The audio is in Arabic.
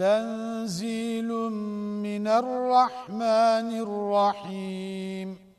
تنزيل من الرحمن الرحيم.